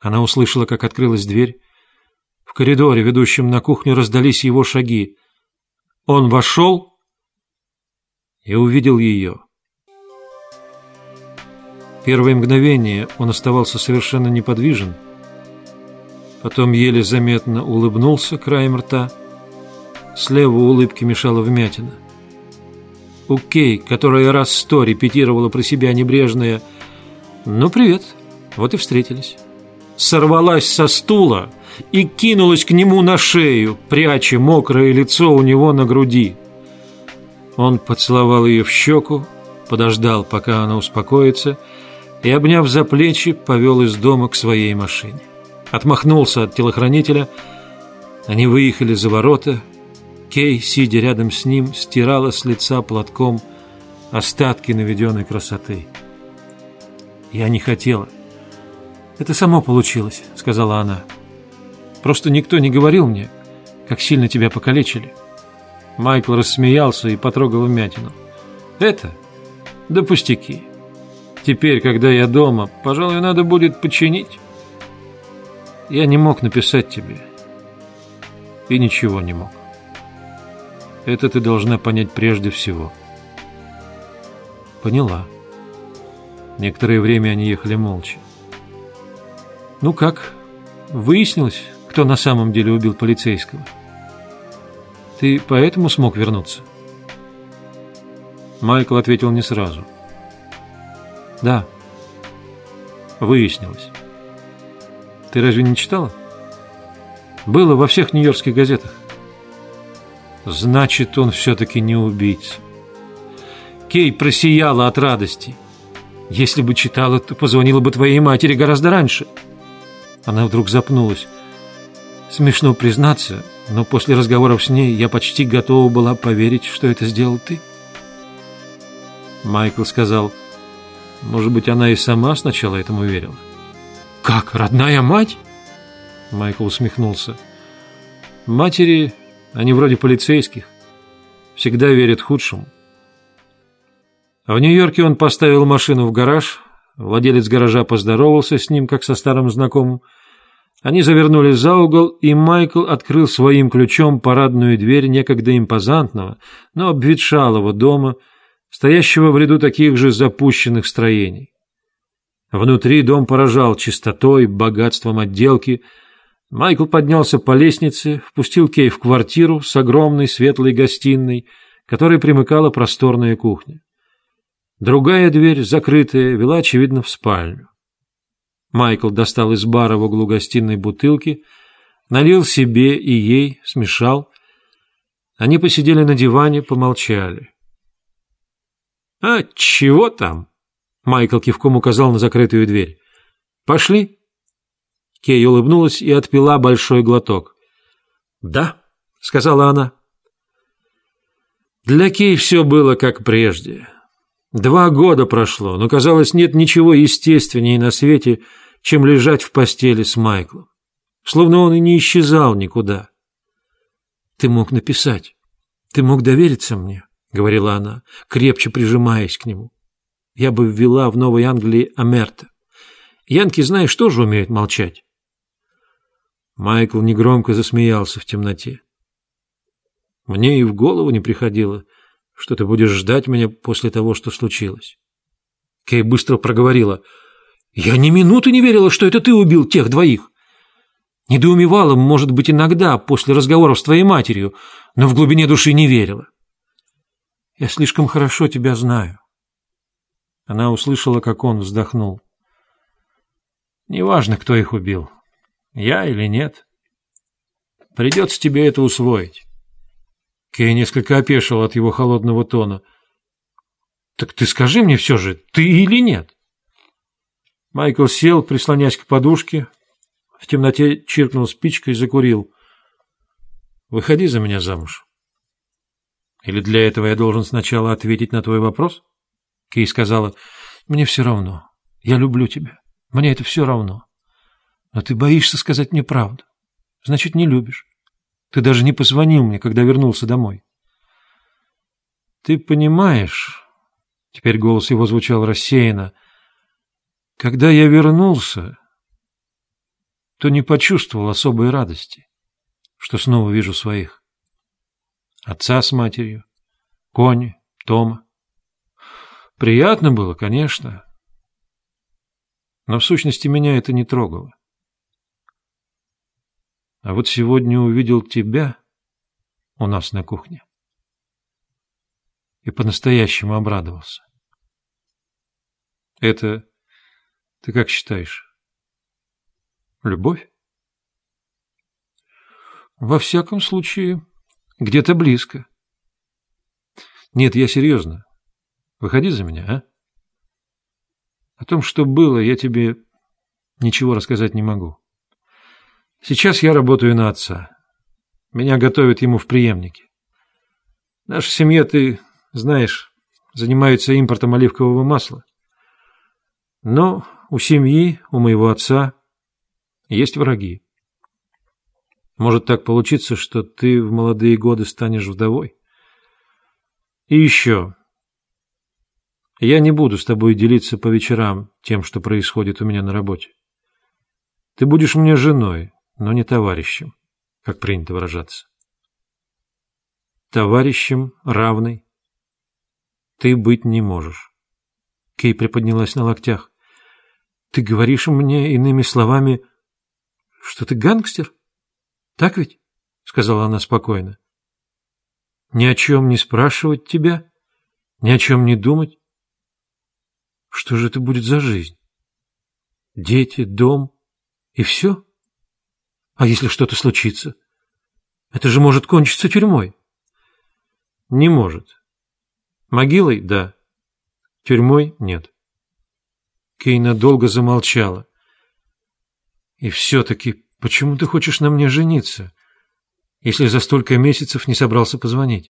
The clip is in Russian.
Она услышала, как открылась дверь. В коридоре, ведущем на кухню, раздались его шаги. Он вошел и увидел ее. Первое мгновение он оставался совершенно неподвижен, потом еле заметно улыбнулся краем рта. Слева улыбки мешала вмятина. У Кей, которая раз сто репетировала про себя небрежное «Ну, привет, вот и встретились», сорвалась со стула и кинулась к нему на шею, пряча мокрое лицо у него на груди. Он поцеловал ее в щеку, подождал, пока она успокоится, и, обняв за плечи, повел из дома к своей машине. Отмахнулся от телохранителя, они выехали за ворота, Кей, сидя рядом с ним, стирала с лица платком остатки наведенной красоты. «Я не хотела. Это само получилось», — сказала она. «Просто никто не говорил мне, как сильно тебя покалечили». Майкл рассмеялся и потрогал вмятину. «Это? Да пустяки. Теперь, когда я дома, пожалуй, надо будет починить. Я не мог написать тебе. И ничего не мог. Это ты должна понять прежде всего. Поняла. Некоторое время они ехали молча. Ну как, выяснилось, кто на самом деле убил полицейского? Ты поэтому смог вернуться? Майкл ответил не сразу. Да, выяснилось. Ты разве не читала? Было во всех нью-йоркских газетах. Значит, он все-таки не убийца. Кей просияла от радости. Если бы читала, то позвонила бы твоей матери гораздо раньше. Она вдруг запнулась. Смешно признаться, но после разговоров с ней я почти готова была поверить, что это сделал ты. Майкл сказал, может быть, она и сама сначала этому верила. «Как, родная мать?» Майкл усмехнулся. «Матери они вроде полицейских. Всегда верят худшему. В Нью-Йорке он поставил машину в гараж. Владелец гаража поздоровался с ним, как со старым знакомым. Они завернули за угол, и Майкл открыл своим ключом парадную дверь некогда импозантного, но обветшалого дома, стоящего в ряду таких же запущенных строений. Внутри дом поражал чистотой, богатством отделки – Майкл поднялся по лестнице, впустил Кей в квартиру с огромной светлой гостиной, которой примыкала просторная кухня. Другая дверь, закрытая, вела, очевидно, в спальню. Майкл достал из бара в углу гостиной бутылки, налил себе и ей, смешал. Они посидели на диване, помолчали. «А чего там?» Майкл кивком указал на закрытую дверь. «Пошли». Кей улыбнулась и отпила большой глоток. «Да», — сказала она. Для Кей все было как прежде. Два года прошло, но, казалось, нет ничего естественнее на свете, чем лежать в постели с Майклом. Словно он и не исчезал никуда. «Ты мог написать. Ты мог довериться мне», — говорила она, крепче прижимаясь к нему. «Я бы ввела в Новой Англии Амерта. Янки, знаешь, тоже умеют молчать. Майкл негромко засмеялся в темноте. Мне и в голову не приходило, что ты будешь ждать меня после того, что случилось. Кей быстро проговорила. Я ни минуты не верила, что это ты убил тех двоих. Недоумевала, может быть, иногда, после разговоров с твоей матерью, но в глубине души не верила. Я слишком хорошо тебя знаю. Она услышала, как он вздохнул. Неважно, кто их убил. Я или нет? Придется тебе это усвоить. Кей несколько опешил от его холодного тона. Так ты скажи мне все же, ты или нет? Майкл сел, прислонясь к подушке, в темноте чиркнул спичкой и закурил. Выходи за меня замуж. Или для этого я должен сначала ответить на твой вопрос? Кей сказала, мне все равно. Я люблю тебя. Мне это все равно. Но ты боишься сказать мне правду. Значит, не любишь. Ты даже не позвонил мне, когда вернулся домой. Ты понимаешь... Теперь голос его звучал рассеянно. Когда я вернулся, то не почувствовал особой радости, что снова вижу своих. Отца с матерью, Кони, Тома. Приятно было, конечно, но в сущности меня это не трогало. А вот сегодня увидел тебя у нас на кухне и по-настоящему обрадовался. Это ты как считаешь? Любовь? Во всяком случае, где-то близко. Нет, я серьезно. Выходи за меня, а? О том, что было, я тебе ничего рассказать не могу. Сейчас я работаю на отца. Меня готовят ему в преемнике. Наша семья, ты знаешь, занимается импортом оливкового масла. Но у семьи, у моего отца, есть враги. Может так получиться, что ты в молодые годы станешь вдовой. И еще. Я не буду с тобой делиться по вечерам тем, что происходит у меня на работе. Ты будешь мне женой, но не товарищем, как принято выражаться. Товарищем равный ты быть не можешь. Кей приподнялась на локтях. Ты говоришь мне иными словами, что ты гангстер? Так ведь? Сказала она спокойно. Ни о чем не спрашивать тебя, ни о чем не думать. Что же это будет за жизнь? Дети, дом и все? А если что-то случится? Это же может кончиться тюрьмой. Не может. Могилой – да. Тюрьмой – нет. Кейна долго замолчала. И все-таки, почему ты хочешь на мне жениться, если за столько месяцев не собрался позвонить?